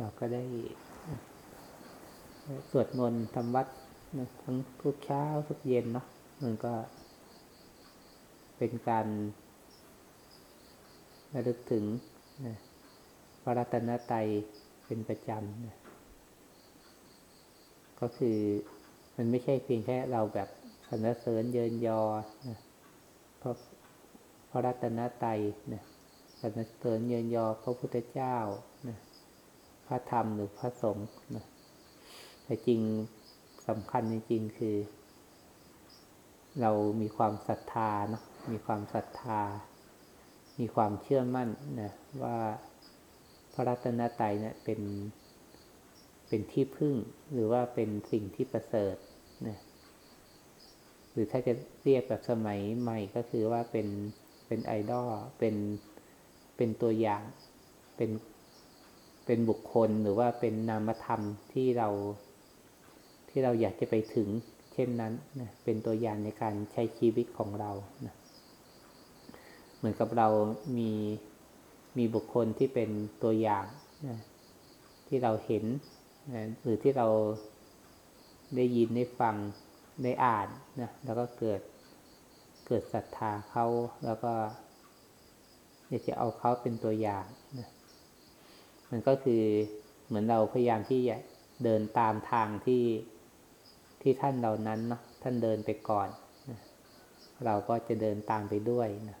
เราก็ได้สวดมนต์ทำวัดนะทั้งทุกเช้าทุกเย็นเนาะมันก็ เป็นการระลึกถึงนะพระรัตนตรัยเป็นประจำนะก็คือมันไม่ใช่เพียงแค่เราแบบสรรเสริญเยินยอนะเพราะพระรัตนตรัยนะสรรเสริญเยินยอพระพุทธเจ้านะ ระธรรมหรือพระสงฆ์นะแต่จริงสำคัญจริงคือ เรามีความศรัทธานะมีความศรัทธา มีความเชื่อมั่นนะว่าพระรัตนตรัยเนะี่ยเป็นเป็นที่พึ่งหรือว่าเป็นสิ่งที่ประเสริฐนะหรือถ้าจะเรียกแบบสมัยใหม่ก็คือว่าเป็นเป็นไอดอลเป็นเป็นตัวอย่าง เป็น เป็นบุคคลหรือว่าเป็นนามธรรมที่เราที่เราอยากจะไปถึง เช่นนั้นนะเป็นตัวอย่างในการใช้ชีวิตของเรานะเหมือนกับเรามีมีบุคคลที่เป็นตัวอย่างนะที่เราเห็นนะหรือที่เราได้ยินได้ฟังได้อ่านนะแล้วก็เกิดเกิดศรัทธาเขาแล้วก็อยากจะเอาเขาเป็นตัวอย่าง มันก็คือเหมือนเราพยายามที่จะเดินตามทางที่ที่ท่านเหล่านั้นเนาะท่านเดินไปก่อนเราก็จะเดินตามไปด้วยนะ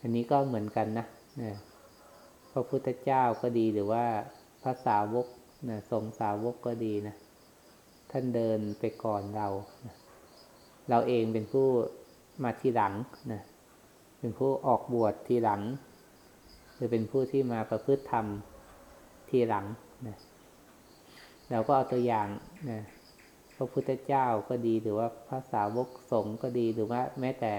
อันนี้ก็เหมือนกันนะนะพระพุทธเจ้าก็ดีหรือว่าพระสาวกนะทรงสาวกก็ดีนะท่านเดินไปก่อนเรานะเราเองเป็นผู้มาทีหลังนะเป็นผู้ออกบวชทีหลัง หรือเป็นผู้ที่มาประพฤติธรรมทีหลังนะเราก็เอาตัวอย่างนะพระพุทธเจ้าก็ดีหรือว่าพระสาวกสงฆ์ก็ดีหรือว่าแม้แต่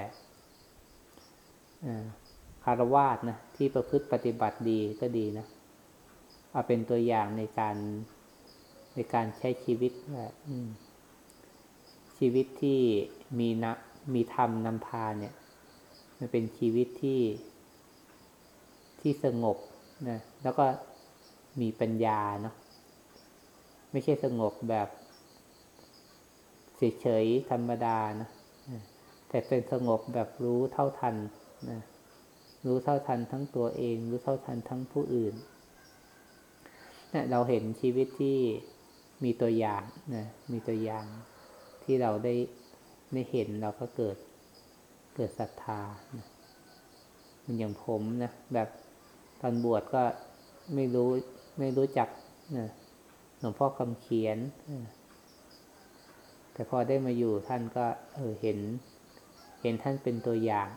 คารวาสนะที่ประพฤติปฏิบัติดีก็ดีนะเอาเป็นตัวอย่างในการในการใช้ชีวิตว่าชีวิตที่มีนะมีธรรมนำพาเนี่ย มันเป็นชีวิตที่ ที่สงบนะแล้วก็มีปัญญาเนาะไม่ใช่สงบแบบเฉยๆธรรมดานะแต่เป็นสงบแบบรู้เท่าทันนะรู้เท่าทันทั้งตัวเอง รู้เท่าทันทั้งผู้อื่นนะเราเห็นชีวิตที่มีตัวอย่างนะมีตัวอย่างที่เราได้ได้เห็นเราก็เกิดเกิดศรัทธานะมันอย่างผมนะแบบ ตอนบวชก็ไม่รู้ไม่รู้จักนะหลวงพ่อคำเขียน แต่พอได้มาอยู่ท่านก็เออเห็น เห็นท่านเป็นตัวอย่าง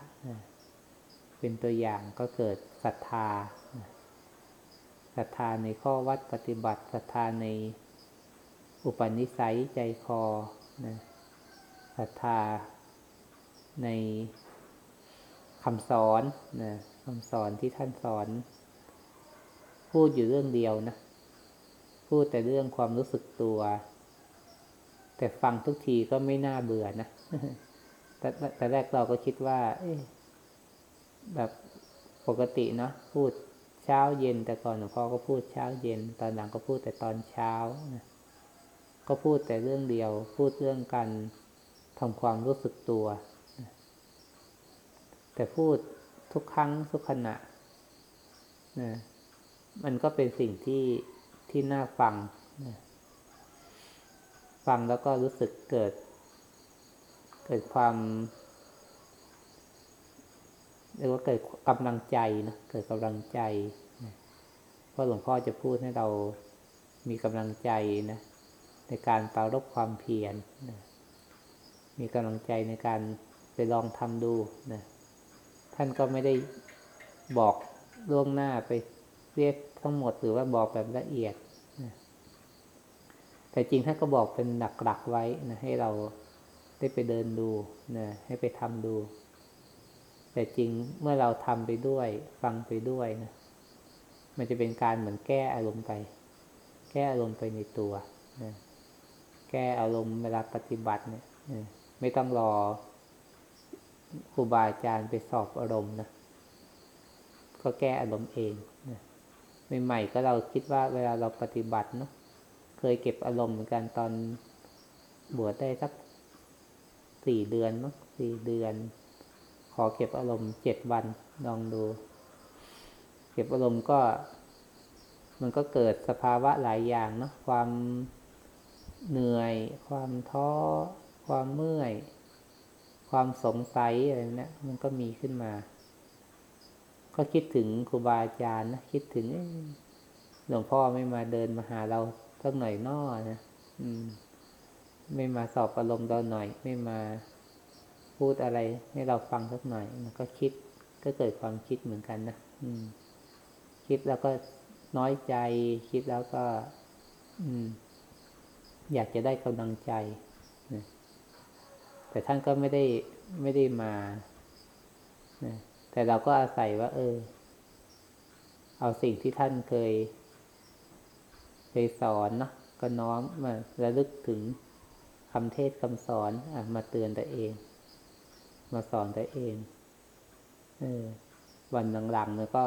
เป็นตัวอย่างก็เกิดศรัทธาศรัทธาในข้อวัดปฏิบัติศรัทธาในอุปนิสัยใจคอนะศรัทธาในคำสอนนะ คำสอนที่ท่านสอน พูดอยู่เรื่องเดียวนะ พูดแต่เรื่องความรู้สึกตัว แต่ฟังทุกทีก็ไม่น่าเบื่อนะแต่แต่แรกเราก็คิดว่าแบบปกติเนาะพูดเช้าเย็น แต่ก่อนหลวงพ่อก็พูดเช้าเย็น ตอนหลังก็พูดแต่ตอนเช้านะก็พูดแต่เรื่องเดียว พูดเรื่องการทำความรู้สึกตัว แต่พูด ทุกครั้งทุกขณะนะมันก็เป็นสิ่งที่ที่น่าฟังนะฟังแล้วก็รู้สึกเกิด เกิดความเรียกว่าเกิดกำลังใจนะเกิดกำลังใจนะเพราะหลวงพ่อจะพูดให้เรามีกำลังใจนะในการปรารบความเพียรนะมีกำลังใจในการไปลองทำดูนะ ท่านก็ไม่ได้บอกล่วงหน้าไปเรียกทั้งหมดหรือว่าบอกแบบละเอียดนะแต่จริงท่านก็บอกเป็นหลักๆไว้นะให้เราได้ไปเดินดูนะให้ไปทำดู แต่จริงเมื่อเราทำไปด้วย ฟังไปด้วยนะมันจะเป็นการเหมือนแก้อารมณ์ไป แก้อารมณ์ไปในตัวนะแก้อารมณ์เวลาปฏิบัติเนี่ยไม่ต้องรอ ครูบาอาจารย์ไปสอบอารมณ์นะก็แก้อารมณ์เองนะใหม่ๆก็เราคิดว่าเวลาเราปฏิบัติเนาะเคยเก็บอารมณ์เหมือนกันตอนบวชได้สักสี่เดือนมั้งสี่เดือน ขอเก็บอารมณ์เจ็ดวันลองดู เก็บอารมณ์ก็ มันก็เกิดสภาวะหลายอย่างเนาะความเหนื่อย ความท้อ ความเมื่อย ความสงสัยอะไรเนะี่ยมันก็มีขึ้นมา ก็คิดถึงครูบาอาจารย์นะคิดถึงหลวงพ่อไม่มาเดินมาหาเราสักหน่อยนอนะอืม ไม่มาสอบอารมณ์เราหน่อย ไม่มาพูดอะไร ให้เราฟังสักหน่อยมันก็คิดก็เกิดความคิดเหมือนกันนะอืม คิดแล้วก็น้อยใจ คิดแล้วก็ อืม อยากจะได้กำลังใจ แต่ท่านก็ไม่ได้ไม่ได้มานะแต่เราก็อาศัยว่า เออ เอาสิ่งที่ท่านเคย เคยสอนเนาะก็น้อมมาระลึกถึงคำเทศคำสอนอมาเตือนตัวเอง มาสอนตัวเองเออวันหลังๆมันก็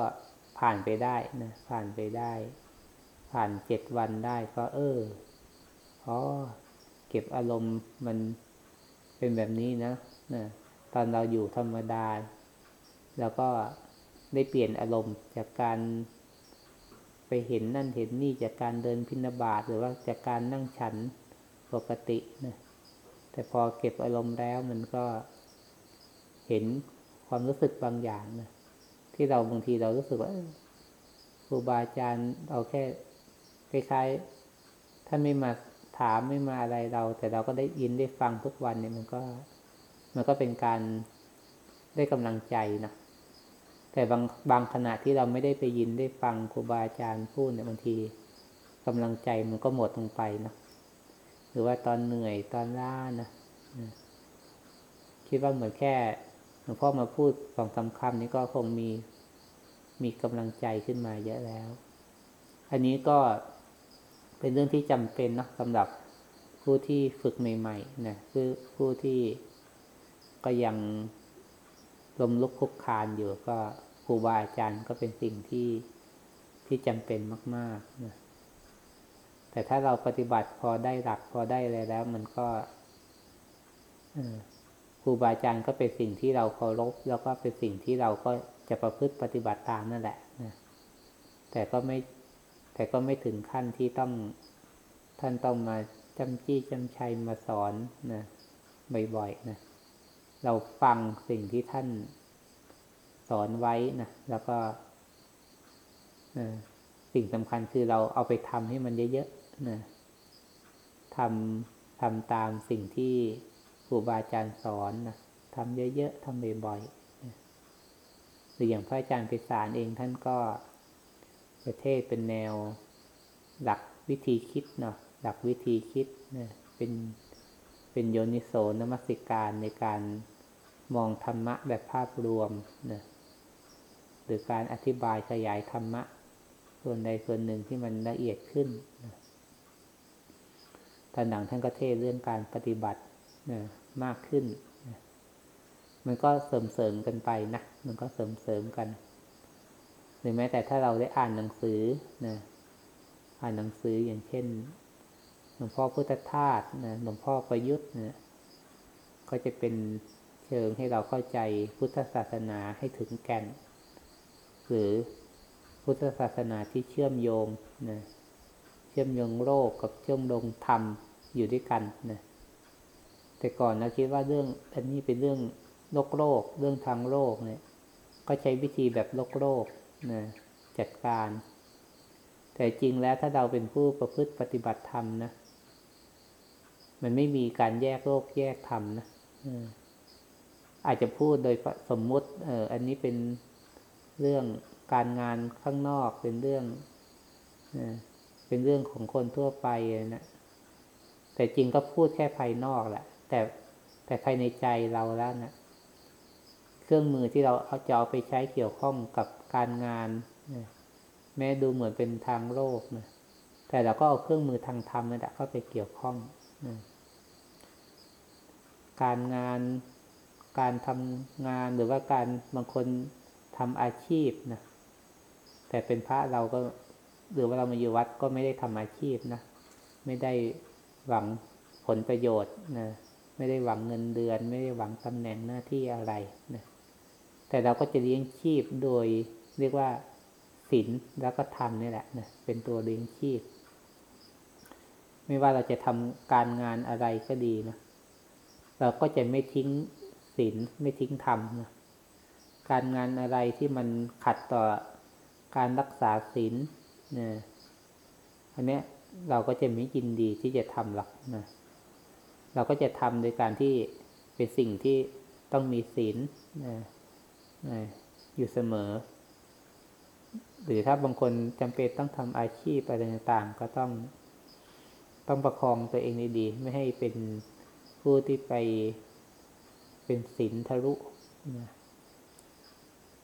ผ่านไปได้นะผ่านไปได้ ผ่านเจ็ดวันได้ก็ เอออ๋อเก็บอารมณ์มัน เป็นแบบนี้นะนะตอนเราอยู่ธรรมดาแล้วก็ได้เปลี่ยนอารมณ์จากการไปเห็นนั่นเห็นนี่จากการเดินพินาบาตหรือว่าจากการนั่งฉันปกตินะแต่พอเก็บอารมณ์แล้วมันก็เห็นความรู้สึกบางอย่างนะที่เราบางทีเรารู้สึกว่าครูบาอาจารย์เอาแค่คล้ายๆท่านไม่มาามไม่มาอะไรเรา แต่เราก็ได้ยินได้ฟังทุกวันเนี่ยมันก็ มันก็เป็นการได้กำลังใจนะแต่บางบางขณะที่เราไม่ได้ไปยินได้ฟังครูบาอาจารย์พูดเนี่ยบางทีกำลังใจมันก็หมดลงไปนะหรือว่าตอนเหนื่อยตอนล้านะคิดว่าเหมือนแค่หลวงพ่อมาพูดสองสาคำนี้ก็คงมีมีกำลังใจขึ้นมาเยอะแล้ว อันนี้ก็ เป็นเรื่องที่จำเป็นนะสำหรับผู้ที่ฝึกใหม่ๆนะคือผู้ที่ก็ยังลมลุกคุกคานอยู่ก็ครูบาอาจารย์ก็เป็นสิ่งที่ที่จำเป็นมากๆนะแต่ถ้าเราปฏิบัติพอได้หลักพอได้อะไรแล้ว มันก็ครูบาอาจารย์ก็เป็นสิ่งที่เราเคารพแล้วก็เป็นสิ่งที่เราก็จะประพฤติปฏิบัติตามนั่นแหละนะแต่ก็ไม่ แต่ก็ไม่ถึงขั้นที่ต้องท่านต้องมาจำจี้จำชัยมาสอนนะบ่อยๆนะเราฟังสิ่งที่ท่านสอนไว้นะแล้วก็สิ่งสำคัญคือเราเอาไปทำให้มันเยอะๆนะทำทำตามสิ่งที่ครูบาอาจารย์สอนนะทำเยอะๆทำบ่อยๆหรืออย่างพระอาจารย์ไปสารเองท่านก็ ประเทศเป็นแนวหลักวิธีคิดเนาะหลักวิธีคิดนะเป็นเป็นโยนิโสนมัสิการในการมองธรรมะแบบภาพรวมนะหรือการอธิบายขยายธรรมะ ส่วนใดส่วนหนึ่งที่มันละเอียดขึ้นนะท่านหนังท่านก็เทศเรื่องการปฏิบัตินะมากขึ้นนะมันก็เสริมเสริมกันไปนะ มันก็เสริมเสริมกัน หรือแม้แต่ถ้าเราได้อ่านหนังสือนะอ่านหนังสืออย่างเช่นหลวงพ่อพุทธทาสนะหลวงพ่อประยุทธ์นะก็จะเป็นเชิงให้เราเข้าใจพุทธศาสนาให้ถึงแก่น หรือพุทธศาสนาที่เชื่อมโยงนะเชื่อมโยงโลกกับเชื่อมโยงธรรมอยู่ด้วยกันนะแต่ก่อนเราคิดว่าเรื่องอันนี้เป็นเรื่องโลกโลก เรื่องทางโลกเนี่ย ก็ใช้วิธีแบบโลกโลก นะจัดการ แต่จริงแล้วถ้าเราเป็นผู้ประพฤติปฏิบัติธรรมนะมันไม่มีการแยกโลกแยกธรรมนะอาจจะพูดโดยสมมุติ เอออันนี้เป็นเรื่องการงานข้างนอกเป็นเรื่องเป็นเรื่องของคนทั่วไปนะแต่จริงก็พูดแค่ภายนอกแหละ แต่แต่ภายในใจเราแล้วนะเครื่องมือที่เราเอาจะเอาไปใช้เกี่ยวข้องกับ การงานนะแม้ดูเหมือนเป็นทางโลกนะแต่เราก็เอาเครื่องมือทางธรรมนั่นแหละเข้าไปเกี่ยวข้องนะการงานการทำงานหรือว่าการบางคนทำอาชีพนะแต่เป็นพระเราก็หรือว่าเรามาอยู่วัดก็ไม่ได้ทำอาชีพนะไม่ได้หวังผลประโยชน์นะไม่ได้หวังเงินเดือน ไม่ได้หวังตำแหน่งหน้าที่อะไรนะแต่เราก็จะเลี้ยงชีพโดย เรียกว่าศีลแล้วก็ธรรมนี่แหละนะเป็นตัวเลี้ยงชีพ ไม่ว่าเราจะทำการงานอะไรก็ดีนะเราก็จะไม่ทิ้งศีลไม่ทิ้งธรรมนะการงานอะไรที่มันขัดต่อการรักษาศีลนะอันเนี้ยเราก็จะไม่ยินดีที่จะทำหรอกนะเราก็จะทำโดยการที่เป็นสิ่งที่ต้องมีศีลนะนะอยู่เสมอ หรือถ้าบางคนจำเป็นต้องทำอาชีพอะไรต่างๆ ก็ต้องต้องประคองตัวเองดีๆไม่ให้เป็นผู้ที่ไปเป็นศีลทะลุนะ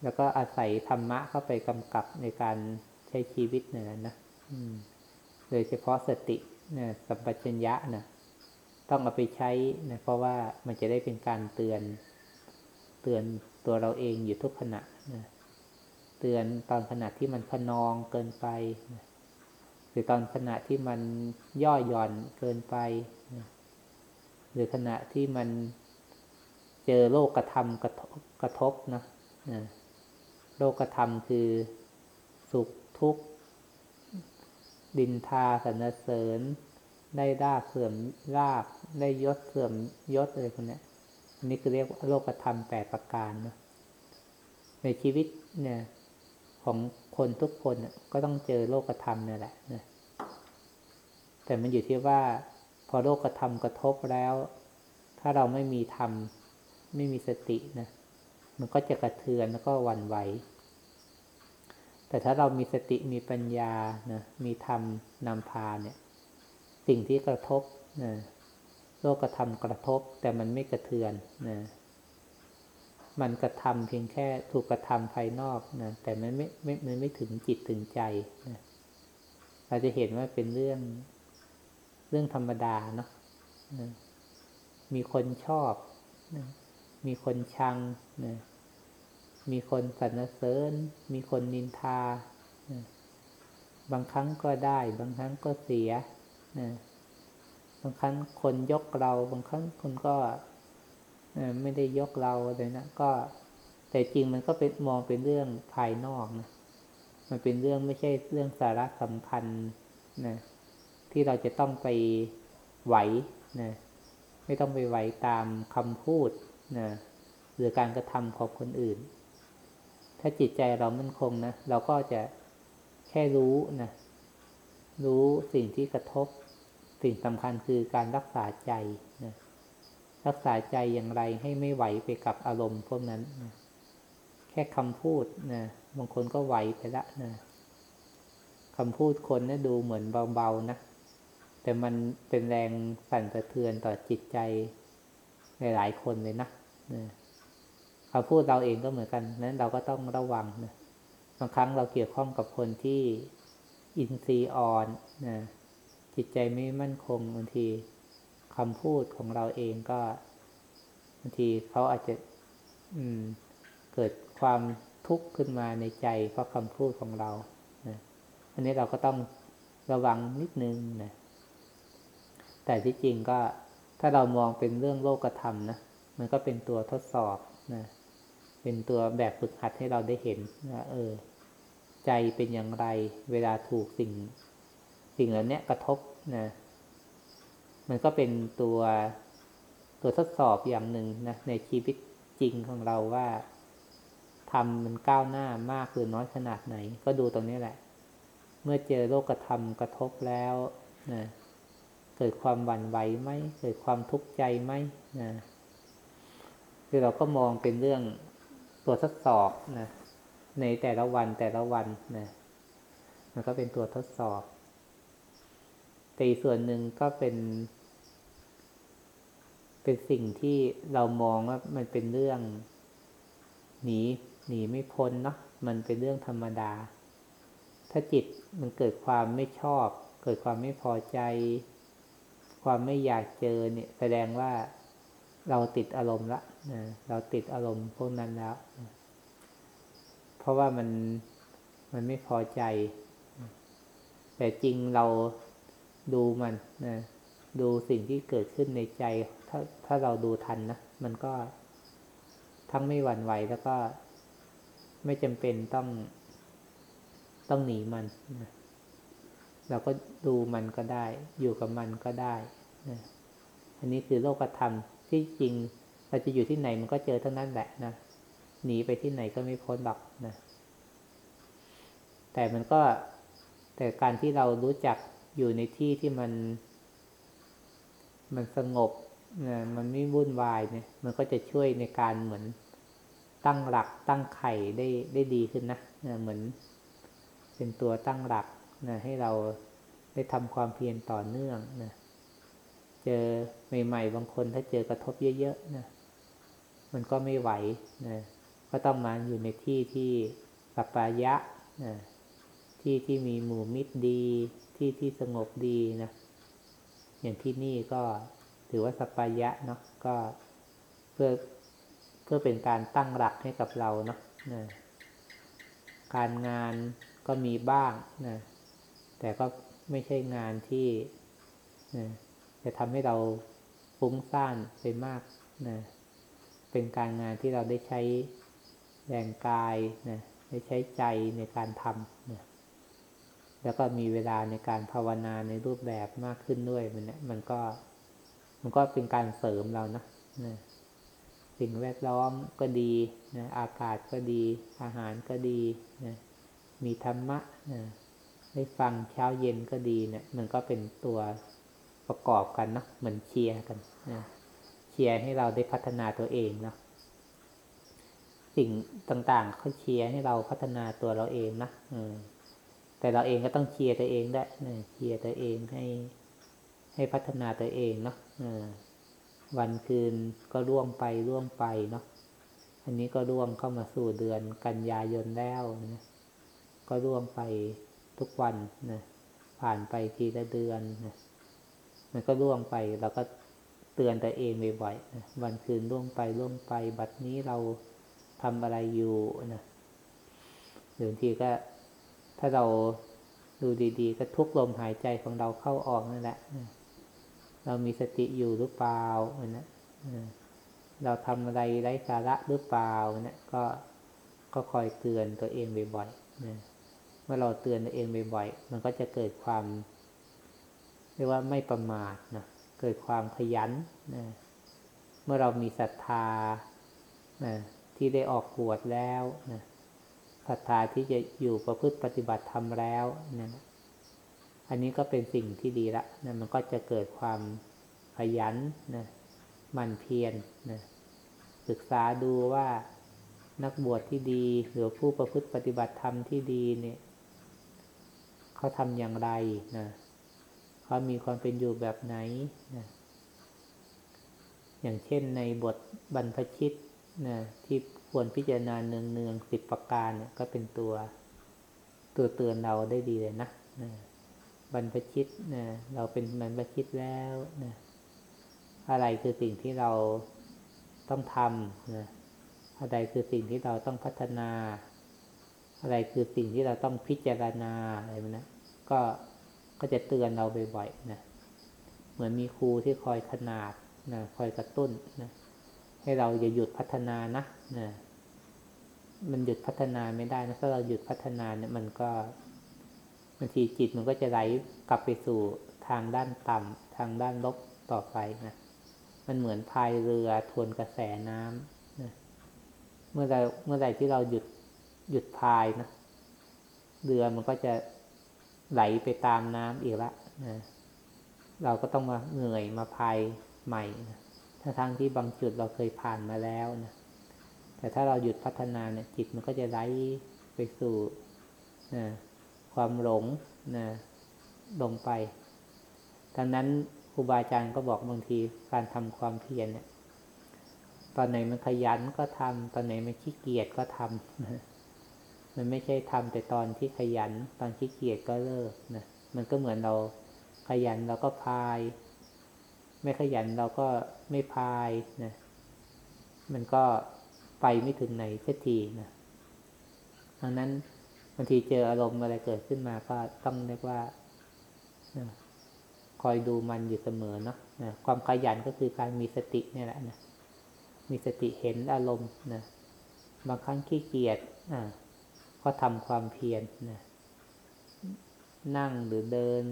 แล้วก็อาศัยธรรมะเข้าไปกำกับในการใช้ชีวิตเนี่ยนะโดยเฉพาะสตินะสัมปชัญญะนะต้องเอาไปใช้นะเพราะว่ามันจะได้เป็นการเตือน เตือนตัวเราเองอยู่ทุกขณะนะ เตือนตอนขณะที่มันพนองเกินไป หรือตอนขณะที่มันย่อหย่อนเกินไป หรือขณะที่มันเจอโลกกระทำกระทบกระทบนะโลกธรรมคือสุขทุกข์ ดินทาสรรเสริญ ได้ลาบเสื่อมลาบได้ยศเสื่อมยศอะไรพวกนี้อันนี้คือเรียกว่าโลกธรรมแปดประการนะในชีวิตเนี่ย ของคนทุกคนก็ต้องเจอโลกธรรมนี่แหละนะแต่มันอยู่ที่ว่า พอโลกธรรมกระทบแล้ว ถ้าเราไม่มีธรรม ไม่มีสตินะมันก็จะกระเทือนแล้วก็วันไหว แต่ถ้าเรามีสติมีปัญญานะมีธรรมนำพาเนี่ย สิ่งที่กระทบนะโลกกระทำกระทบ แต่มันไม่กระเทือนนะ มันกระทำเพียงแค่ถูกกระทำภายนอกนะแต่มันไม่ไม่มันไม่ถึงจิตถึงใจนะเราจะเห็นว่าเป็นเรื่องเรื่องธรรมดาเนาะนะมีคนชอบนะมีคนชังนะมีคนสรรเสริญ มีคนนินทานะบางครั้งก็ได้ บางครั้งก็เสียนะบางครั้งคนยกเรา บางครั้งคนก็ ไม่ได้ยกเราเลยนะก็แต่จริงมันก็เป็นมองเป็นเรื่องภายนอกนะมันเป็นเรื่องไม่ใช่เรื่องสาระสำคัญนะที่เราจะต้องไปไหวนะไม่ต้องไปไหวตามคำพูดนะหรือการกระทำของคนอื่น ถ้าจิตใจเรามั่นคงนะเราก็จะแค่รู้นะรู้สิ่งที่กระทบ สิ่งสำคัญคือการรักษาใจนะ รักษาใจอย่างไรให้ไม่ไหวไปกับอารมณ์พวกนั้นนะแค่คำพูดนะบางคนก็ไหวไปละนะคำพูดคนนะดูเหมือนเบาๆนะ แต่มันเป็นแรงสั่นสะเทือนต่อจิตใจหลายๆคนเลยนะคำพูดเราเองก็เหมือนกันนั้นเราก็ต้องระวังนะบางครั้งเราเกี่ยวข้องกับคนที่อินทรีย์อ่อนนะจิตใจไม่มั่นคงบางที คำพูดของเราเองก็บางทีเขาอาจจะเกิดความทุกข์ขึ้นมาในใจเพราะคำพูดของเรานะอันนี้เราก็ต้องระวังนิดนึงนะแต่ที่จริงก็ถ้าเรามองเป็นเรื่องโลกธรรมนะมันก็เป็นตัวทดสอบนะเป็นตัวแบบฝึกหัดให้เราได้เห็นนะเออ ใจเป็นอย่างไร เวลาถูกสิ่ง สิ่งเหล่านี้กระทบนะ มันก็เป็นตัวตัวทดสอบอย่างหนึ่งนะในชีวิตจริงของเราว่าทำมันก้าวหน้ามากหรือน้อยขนาดไหน ก็ดูตรงนี้แหละ เมื่อเจอโลกธรรมกระทบแล้วนะเกิดความหวั่นไหวไหมเกิดความทุกข์ใจไหมนะคือเราก็มองเป็นเรื่องตัวทดสอบนะในแต่ละวันแต่ละวันนะมันก็เป็นตัวทดสอบแต่อีส่วนหนึ่งก็เป็น เป็นสิ่งที่เรามองว่ามันเป็นเรื่อง หนีหนีไม่พ้นเนาะมันเป็นเรื่องธรรมดา ถ้าจิตมันเกิดความไม่ชอบ เกิดความไม่พอใจ ความไม่อยากเจอเนี่ย แสดงว่าเราติดอารมณ์ละนะเราติดอารมณ์พวกนั้นแล้ว เพราะว่ามันมันไม่พอใจ แต่จริงเราดูมันนะ ดูสิ่งที่เกิดขึ้นในใจ ถ้าถ้าเราดูทันนะ มันก็ทั้งไม่หวั่นไหวแล้วก็ไม่จำเป็นต้องต้องหนีมันนะเราก็ดูมันก็ได้ อยู่กับมันก็ได้นะอันนี้คือโลกธรรมที่จริง เราจะอยู่ที่ไหนมันก็เจอทั้งนั้นแหละนะหนีไปที่ไหนก็ไม่พ้นหรอกนะแต่มันก็แต่การที่เรารู้จักอยู่ในที่ที่มัน มันสงบนะมันไม่วุ่นวายเนี่ย มันก็จะช่วยในการเหมือนตั้งหลักตั้งไข่ได้ได้ดีขึ้นนะนะเหมือน เป็นตัวตั้งหลักนะให้เราได้ทำความเพียรต่อเนื่องนะเจอใหม่ๆบางคนถ้าเจอกระทบเยอะๆนะมันก็ไม่ไหวนะก็ต้องมาอยู่ในที่ที่สัปปายะนะที่ที่มีหมู่มิตรดี ที่ที่สงบดีนะ อย่างที่นี่ก็ถือว่าสัปายะเนาะก็เพื่อเพื่อเป็นการตั้งหลักให้กับเราเนาะนะการงานก็มีบ้างนะแต่ก็ไม่ใช่งานที่นะจะทำให้เราฟุ้งซ่านไปมากนะเป็นการงานที่เราได้ใช้แรงกายนะได้ใช้ใจในการทำ แล้วก็มีเวลาในการภาวนาในรูปแบบมากขึ้นด้วยมันเนี่ยมันก็มันก็เป็นการเสริมเรานะนะสิ่งแวดล้อมก็ดีนะอากาศก็ดี อาหารก็ดีนะมีธรรมะนะได้ฟังเช้าเย็นก็ดีเนะี่ย มันก็เป็นตัวประกอบกันเนาะเหมือนเชียร์กันนะเชียร์ให้เราได้พัฒนาตัวเองเนาะสิ่งต่างๆเขาเชียร์ให้เราพัฒนาตัวเราเองนะ แต่เราเองก็ต้องเชียร์ตัวเองได้นะเชียร์ตัวเองให้ให้พัฒนาตัวเองเนาะวันคืนก็ร่วงไปร่วงไปเนาะอันนี้ก็ร่วงเข้ามาสู่เดือนกันยายนแล้วนะก็ร่วงไปทุกวันนะผ่านไปทีละเดือนนะมันก็ร่วงไปเราก็เตือนตัวเองบ่อยๆนะวันคืนร่วงไปร่วงไป บัดนี้เราทำอะไรอยู่นะหรือบางทีก็ ถ้าเราดูดี ๆ ก็ทุกลมหายใจของเราเข้าออกนั่นแหละ เรามีสติอยู่หรือเปล่าเนะเราทำอะไรไร้สาระหรือเปล่าเนะก็ก็คอยเตือนตัวเองบ่อยๆนะเมื่อเราเตือนตัวเองบ่อยๆ มันก็จะเกิดความ เรียกว่าไม่ประมาทนะเกิดความขยันนะเมื่อเรามีศรัทธานะที่ได้ออกบวชแล้วนะ ศรัทธาที่จะอยู่ประพฤติปฏิบัติธรรมแล้วนะอันนี้ก็เป็นสิ่งที่ดีละนะมันก็จะเกิดความขยันนะมันเพียรนะศึกษาดูว่านักบวชที่ดีหรือผู้ประพฤติปฏิบัติธรรมที่ดีเนี่ยเขาทำอย่างไรนะเขามีความเป็นอยู่แบบไหนนะอย่างเช่นในบทบรรพชิตนะที่ ควรพิจารณาเนืองเนืองสิบประการเนี่ยก็เป็นตัวตัวเตือนเราได้ดีเลยนะนะบรรพชิตนะเราเป็นบรรพชิตแล้วนะอะไรคือสิ่งที่เราต้องทำนะอะไรคือสิ่งที่เราต้องพัฒนา อะไรคือสิ่งที่เราต้องพิจารณาอะไรนะก็ก็จะเตือนเราบ่อยๆนะเหมือนมีครูที่คอยขนาดนะคอยกระตุ้นนะ ให้เราอย่าหยุดพัฒนานะนะมันหยุดพัฒนาไม่ได้นะถ้าเราหยุดพัฒนาเนี่ยมันก็บางทีจิตมันก็จะไหลกลับไปสู่ทางด้านต่ำทางด้านลบต่อไปนะมันเหมือนพายเรือทวนกระแสน้ำนะเมื่อเรเมื่อใดที่เราหยุดหยุดพายนะเรือมันก็จะไหลไปตามน้ำอีกละนะเราก็ต้องมาเหนื่อยมาพายใหม่นะ ทางที่บางจุดเราเคยผ่านมาแล้วนะ แต่ถ้าเราหยุดพัฒนาเนี่ยจิตมันก็จะไหลไปสู่นะความหลงนะลงไป ดังนั้นครูบาอาจารย์ก็บอกบางทีการทำความเพียรเนี่ย ตอนไหนมันขยันก็ทำตอนไหนมันขี้เกียจก็ทำมันไม่ใช่ทำแต่ตอนที่ขยัน ตอนขี้เกียจก็เลิกนะ มันก็เหมือนเราขยันเราก็พาย ไม่ขยันเราก็ไม่พายนะ มันก็ไปไม่ถึงไหนสักทีนะดังนั้นบางทีเจออารมณ์อะไรเกิดขึ้นมาก็ต้องเรียกว่านะคอยดูมันอยู่เสมอเนาะนะความขยันก็คือการมีสติเนี่ยแหละนะ มีสติเห็นอารมณ์นะ บางครั้งขี้เกียจอ่าก็ทำความเพียรนะ นั่งหรือเดิน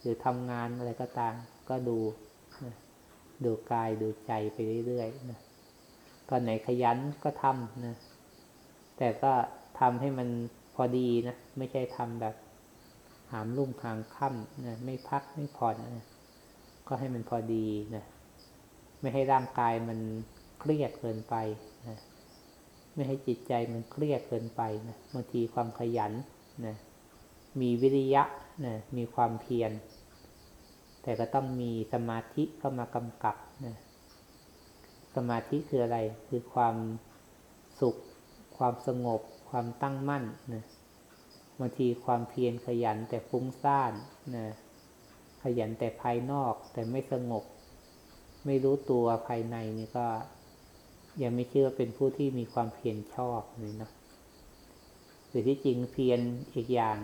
หรือทำงานอะไรก็ตาม ก็ดู ดูกายดูใจไปเรื่อยๆนะตอนไหนขยันก็ทำนะ แต่ก็ทำให้มันพอดีนะ ไม่ใช่ทำแบบหามรุ่งหางค่ำนะไม่พักไม่ผ่อนนะก็ให้มันพอดีนะ ไม่ให้ร่างกายมันเครียดเกินไปนะ ไม่ให้จิตใจมันเครียดเกินไปนะบางทีความขยันนะ มีวิริยะนะ มีความเพียร แต่ก็ต้องมีสมาธิเข้ามากำกับนะสมาธิคืออะไร คือความสุข ความสงบ ความตั้งมั่นนะบางทีความเพียรขยันแต่ฟุ้งซ่านนะขยันแต่ภายนอกแต่ไม่สงบ ไม่รู้ตัวภายในนี่ก็ ยังไม่เชื่อเป็นผู้ที่มีความเพียรชอบเลยนะหรือที่จริงเพียรอีกอย่าง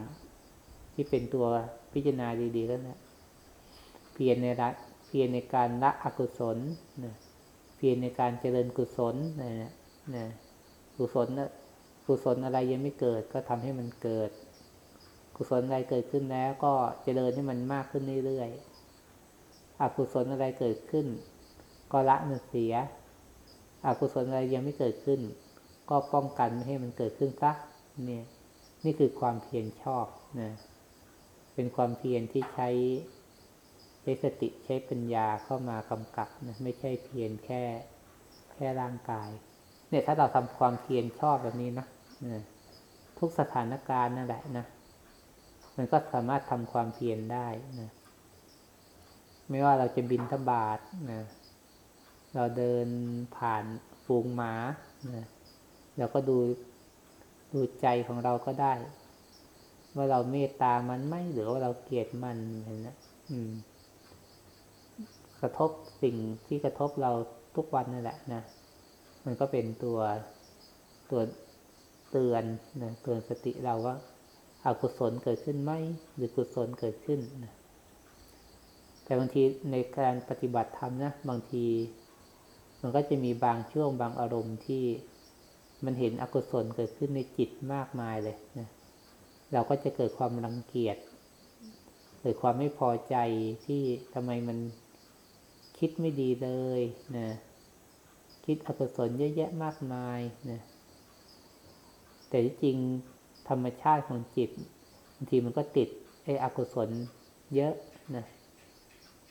ที่เป็นตัวพิจารณาดีๆก็นะ เพียรในละเพียรในการละอกุศลนะเพียรในการเจริญกุศลนะนะกุศลนะกุศลอะไรยังไม่เกิดก็ทำให้มันเกิด กุศลอะไรเกิดขึ้นแล้ว ก็เจริญให้มันมากขึ้นเรื่อยๆอกุศลอะไรเกิดขึ้น ก็ละมันเสียอกุศลอะไรยังไม่เกิดขึ้น ก็ป้องกันไม่ให้มันเกิดขึ้นซะเนี่ย นี่คือความเพียรชอบนะเป็นความเพียรที่ใช้ ใช้สติใช้ปัญญาเข้ามากำกับนะไม่ใช่เพียรแค่แค่ร่างกาย เนี่ยถ้าเราทำความเพียรชอบแบบนี้นะทุกสถานการณ์นั่นแหละนะมันก็สามารถทำความเพียรได้นะไม่ว่าเราจะบินทบาทนะเราเดินผ่านฝูงหมานะเราก็ดูดูใจของเราก็ได้ ว่าเราเมตตามันไหมหรือว่าเราเกลียดมันเห็นนะอืม ระทบสิ่งที่กระทบเราทุกวันนั่นแหละนะ มันก็เป็นตัวตัวเตือนนะเตือนสติเราว่าอากุศลเกิดขึ้นไหมหรือกุศลเกิดขึ้นนะแต่บางทีในการปฏิบัติธรรมนะบางที มันก็จะมีบางช่วงบางอารมณ์ที่มันเห็นอกุศลเกิดขึ้นในจิตมากมายเลยนะเราก็จะเกิดความรังเกียจเกิดความไม่พอใจที่ทำไมมัน คิดไม่ดีเลยนะคิดอกุศลเยอะแยะมากมายนะแต่ที่จริงธรรมชาติของจิตบางทีมันก็ติดไอ้อกุศลเยอะนะ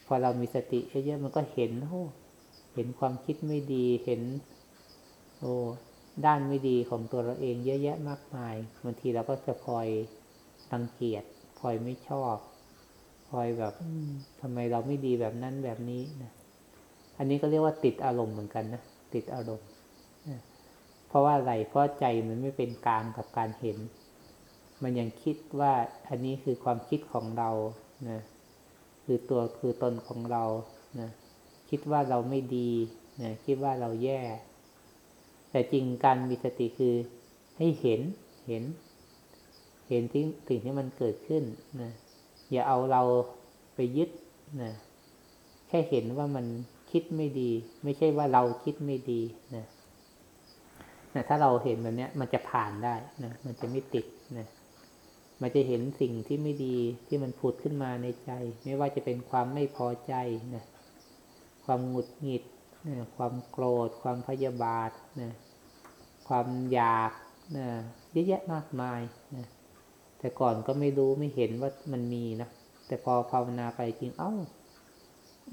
พอเรามีสติเยอะๆมันก็เห็นโอ้เห็นความคิดไม่ดีเห็น โอ้ด้านไม่ดีของตัวเราเองเยอะแยะมากมายบางทีเราก็จะพลอยรังเกียจพลอยไม่ชอบ อยแบบทำไมเราไม่ดีแบบนั้นแบบนี้นะอันนี้ก็เรียกว่าติดอารมณ์เหมือนกันนะติดอารมณ์เพราะว่าอะไรเพราะใจมันไม่เป็นกลางกับการเห็น มันยังคิดว่าอันนี้คือความคิดของเรานะคือตัวคือตนของเรานะคิดว่าเราไม่ดีนะคิดว่าเราแย่ แต่จริงการมีสติคือให้เห็นเห็น เห็นที่สิ่งที่มันเกิดขึ้นนะ อย่าเอาเราไปยึดนะแค่เห็นว่ามันคิดไม่ดี ไม่ใช่ว่าเราคิดไม่ดีนะนะถ้าเราเห็นแบบนี้มันจะผ่านได้นะมันจะไม่ติดนะมันจะเห็นสิ่งที่ไม่ดีที่มันผุดขึ้นมาในใจ ไม่ว่าจะเป็นความไม่พอใจนะความหงุดหงิดนะความโกรธ ความพยาบาทนะความอยากนะเยอะแยะมากมายนะ แต่ก่อนก็ไม่รู้ไม่เห็นว่ามันมีนะ แต่พอภาวนาไปจริง เอา้า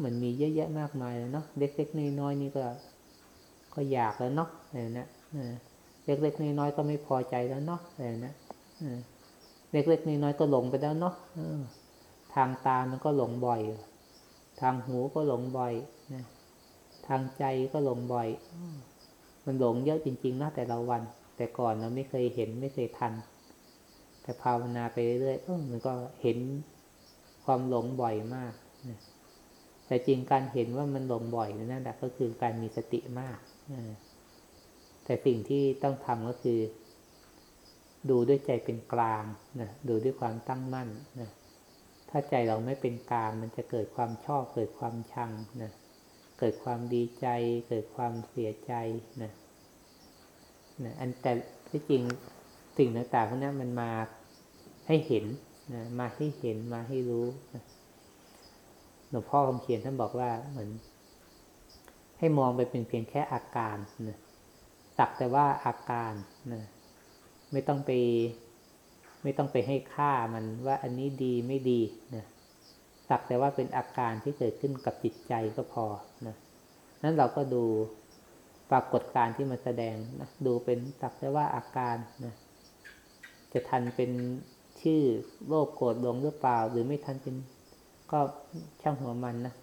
มันมีเยอะแยะมากมายเลยเนาะ เล็กๆน้อยๆนี่ก็ ก็อยากแล้วเนาะอะไรนะเล็กๆน้อยๆก็ไม่พอใจแล้วเนาะอะไรนะเล็กๆน้อยๆก็หลงไปแล้วเนาะทางตามันก็หลงบ่อย ทางหูก็หลงบ่อยนะทางใจก็หลงบ่อย มันหลงเยอะจริง ๆ นะแต่ละวัน แต่ก่อนเราไม่เคยเห็นไม่เคยทัน แต่ภาวนาไปเรื่อยๆเออมันก็เห็นความหลงบ่อยมากนะแต่จริงการเห็นว่ามันหลงบ่อยนั่นแหละก็คือการมีสติมากแต่สิ่งที่ต้องทำก็คือ ดูด้วยใจเป็นกลางนะดูด้วยความตั้งมั่นนะถ้าใจเราไม่เป็นกลางมันจะเกิดความชอบเกิดความชังนะเกิดความดีใจ เกิดความเสียใจนะนะอันแต่ที่จริงสิ่งต่างๆพวกนี้มันมา ให้เห็นนะมาให้เห็นมาให้รู้นะหลวงพ่อคำเขียนท่านบอกว่าเหมือน ให้มองไปเป็นเพียงแค่อาการนะสักแต่ว่าอาการนะไม่ต้องไป ไม่ต้องไปให้ค่ามันว่าอันนี้ดีไม่ดีนะสักแต่ว่าเป็นอาการที่เกิดขึ้นกับจิตใจก็พอนะนั้นเราก็ดูปรากฏการที่มันแสดงนะดูเป็นสักแต่ว่าอาการนะจะทันเป็น ชื่อโลภโกรธหลงหรือเปล่า หรือไม่ทันเป็นก็ช่างหัวมันนะ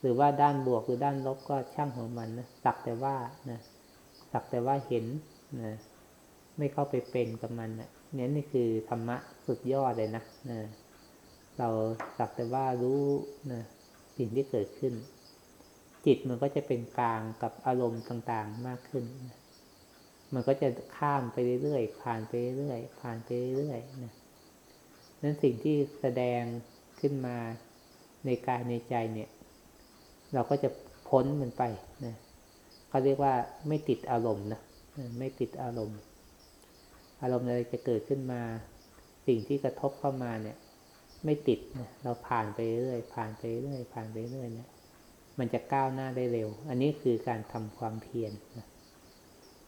หรือว่าด้านบวกหรือด้านลบก็ช่างหัวมันนะสักแต่ว่านะสักแต่ว่าเห็นนะไม่เข้าไปเป็นกับมันนะเนี่ยนี่คือธรรมะสุดยอดเลยนะนะเราสักแต่ว่ารู้นะสิ่งที่เกิดขึ้น จิตมันก็จะเป็นกลางกับอารมณ์ต่างๆมากขึ้นนะมันก็จะข้ามไปเรื่อยๆผ่านไปเรื่อยๆผ่านไปเรื่อยๆนะ นั้นสิ่งที่แสดงขึ้นมาในกายในใจเนี่ย เราก็จะพ้นมันไปนะเขาเรียกว่าไม่ติดอารมณ์นะไม่ติดอารมณ์ อารมณ์อะไรจะเกิดขึ้นมา สิ่งที่กระทบเข้ามาเนี่ย ไม่ติดนะเราผ่านไปเรื่อยผ่านไปเรื่อยผ่านไปเรื่อยเนี่ยมันจะก้าวหน้าได้เร็ว อันนี้คือการทำความเพียรนะ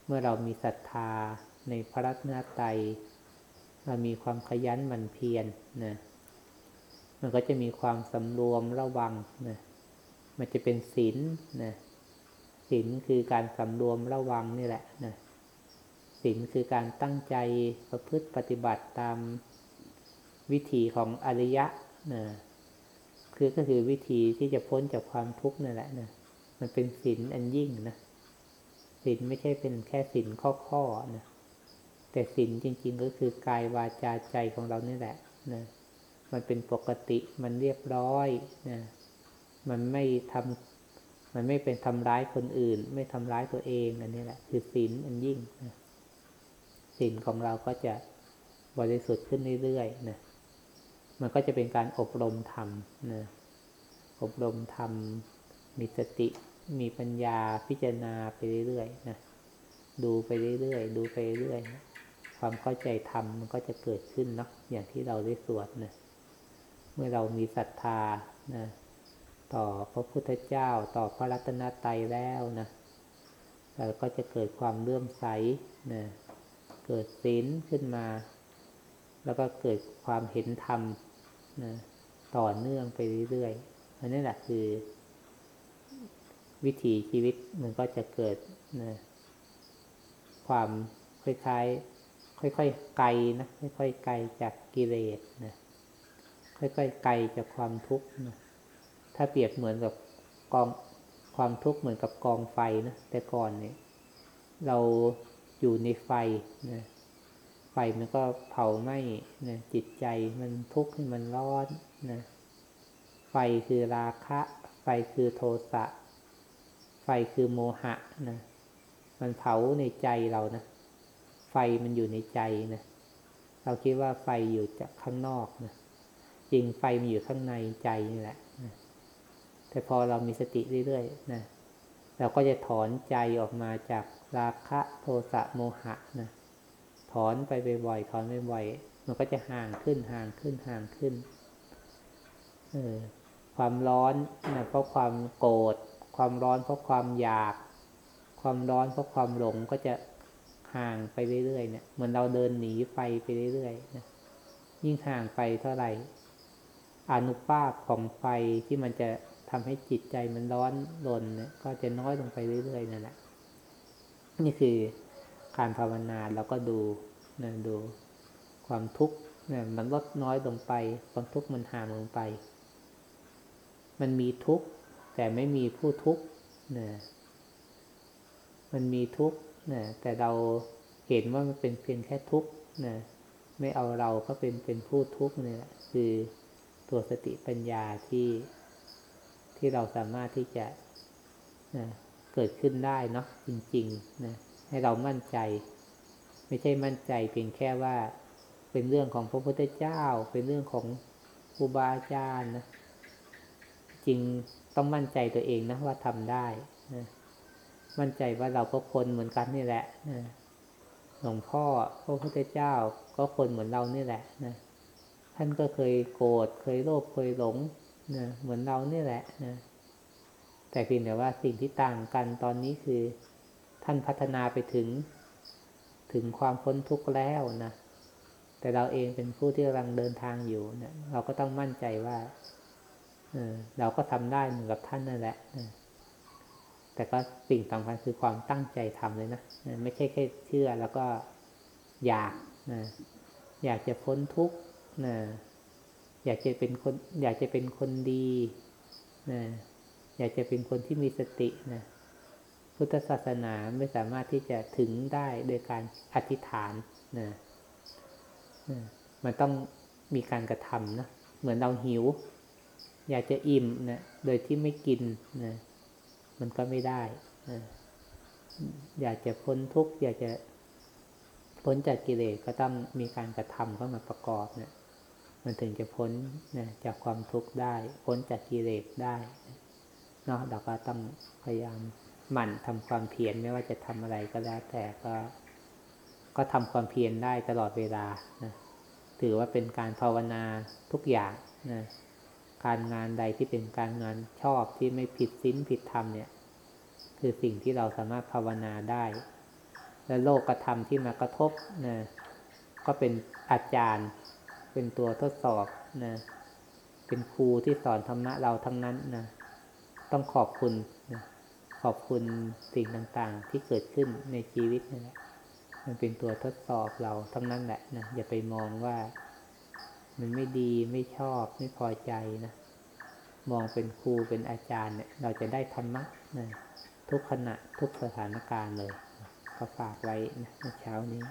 เมื่อเรามีศรัทธาในพระรัตนตรัย เรามีความขยันหมั่นเพียรนะมันก็จะมีความสำรวมระวังนะมันจะเป็นศีลนะศีลคือการสำรวมระวังนี่แหละนะศีลคือการตั้งใจประพฤติปฏิบัติตามวิธีของอริยะนะคือก็คือวิธีที่จะพ้นจากความทุกข์นั่นแหละนะมันเป็นศีลอันยิ่งนะศีลไม่ใช่เป็นแค่ศีลข้อๆนะ แต่ศีลจริง ๆ ก็คือกายวาจาใจของเรานี่แหละนะมันเป็นปกติมันเรียบร้อยนะมันไม่ทำมันไม่เป็นทำร้ายคนอื่น ไม่ทำร้ายตัวเองอันนี้แหละ คือศีลอันยิ่งนะศีลของเราก็จะบริสุทธิ์ขึ้นเรื่อยๆนะมันก็จะเป็นการอบรมธรรมนะอบรมธรรม มีสติ มีปัญญาพิจารณาไปเรื่อยๆนะดูไปเรื่อยๆดูไปเรื่อยๆ ความเข้าใจธรรมมันก็จะเกิดขึ้นเนาะอย่างที่เราได้สวดนะเมื่อเรามีศรัทธานะต่อพระพุทธเจ้าต่อพระรัตนตรัยแล้วนะเราก็จะเกิดความเลื่อมใสนะเกิดศีลขึ้นมา แล้วก็เกิดความเห็นธรรมนะต่อเนื่องไปเรื่อยๆอันนี้แหละคือ วิถีชีวิตมันก็จะเกิดนะความคล้ายๆ ค่อยๆไกลนะค่อยๆไกลจากกิเลสนะค่อยๆไกลจากความทุกข์นะถ้าเปรียบเหมือนกับกองความทุกข์เหมือนกับกองไฟนะแต่ก่อนเนี่ย เราอยู่ในไฟนะไฟมันก็เผาไหม้นะจิตใจมันทุกข์มันร้อนนะไฟคือราคะ ไฟคือโทสะ ไฟคือโมหะนะมันเผาในใจเรานะ ไฟมันอยู่ในใจนะ เราคิดว่าไฟอยู่จากข้างนอกนะจริงไฟมันอยู่ข้างในใจนี่แหละนะแต่พอเรามีสติเรื่อยๆนะเราก็จะถอนใจออกมาจากราคะโทสะโมหะนะถอนไปบ่อยๆถอนไปบ่อยมันก็จะห่างขึ้นห่างขึ้นห่างขึ้นเออความร้อนนะเพราะความโกรธความร้อนเพราะความอยาก ความร้อนเพราะความหลงก็จะ ห่างไปเรื่อยๆเนี่ยเหมือนเราเดินหนีไฟไปเรื่อยๆนะยิ่งห่างไปเท่าไหร่อนุภาคของไฟที่มันจะทำให้จิตใจมันร้อนรนเนี่ยก็จะน้อยลงไปเรื่อยๆนั่นแหละนี่คือการภาวนาเราก็ดูนะดูความทุกข์เนี่ยมันลดน้อยลงไป ความทุกข์มันห่างลงไป มันมีทุกข์แต่ไม่มีผู้ทุกข์นะมันมีทุกข์ นะแต่เราเห็นว่ามันเป็นเพียงแค่ทุกข์นะไม่เอาเราก็เป็นเป็นผู้ทุกข์นี่แหละคือตัวสติปัญญาที่ที่เราสามารถที่จะนะเกิดขึ้นได้เนาะจริงๆนะให้เรามั่นใจ ไม่ใช่มั่นใจเพียงแค่ว่าเป็นเรื่องของพระพุทธเจ้า เป็นเรื่องของครูบาอาจารย์นะจริงต้องมั่นใจตัวเองนะว่าทำได้นะ มั่นใจว่าเราก็คนเหมือนกันนี่แหละนะหลวงพ่อพระพุทธเจ้าก็คนเหมือนเรานี่แหละนะท่านก็เคยโกรธเคยโลภเคยหลงนะเหมือนเรานี่แหละนะแต่เพียงแต่ว่าสิ่งที่ต่างกันตอนนี้คือ ท่านพัฒนาไปถึง ถึงความพ้นทุกข์แล้วนะแต่เราเองเป็นผู้ที่กำลังเดินทางอยู่เนะเราก็ต้องมั่นใจว่าเออเราก็ทำได้เหมือนกับท่านนั่นแหละนะ แต่ก็สิ่งสำคัญคือความตั้งใจทำเลยนะไม่ใช่แค่เชื่อแล้วก็อยากนะอยากจะพ้นทุกข์นะอยากจะเป็นคนอยากจะเป็นคนดีนะอยากจะเป็นคนที่มีสตินะพุทธศาสนาไม่สามารถที่จะถึงได้โดยการอธิษฐานนะนะมันต้องมีการกระทำนะเหมือนเราหิว อยากจะอิ่มนะโดยที่ไม่กินนะ มันก็ไม่ได้อยากจะพ้นทุกข์อยากจะพ้นจากกิเลสก็ต้องมีการกระทำเข้ามาประกอบเนะมันถึงจะพ้นนะจากความทุกข์ได้ พ้นจากกิเลสได้เนาะเราก็ต้องพยายามหมั่นทำความเพียรไม่ว่าจะทำอะไรก็แล้วแต่ก็ ก็ทำความเพียรได้ตลอดเวลานะถือว่าเป็นการภาวนาทุกอย่างนะ การงานใดที่เป็นการงานชอบที่ไม่ผิดศีลผิดธรรมเนี่ย คือสิ่งที่เราสามารถภาวนาได้ และโลกกระทำที่มากระทบนะก็เป็นอาจารย์ เป็นตัวทดสอบนะเป็นครูที่สอนธรรมะเราทั้งนั้นนะต้องขอบคุณนะขอบคุณสิ่งต่างๆ ที่เกิดขึ้นในชีวิตนี่แหละมันเป็นตัวทดสอบเราทั้งนั้นแหละนะอย่าไปมองว่า มันไม่ดีไม่ชอบไม่พอใจนะ มองเป็นครูเป็นอาจารย์เนี่ย เราจะได้ธรรมะนะทุกขณะทุกสถานการณ์เลย ก็ฝากไว้นะในเช้านี้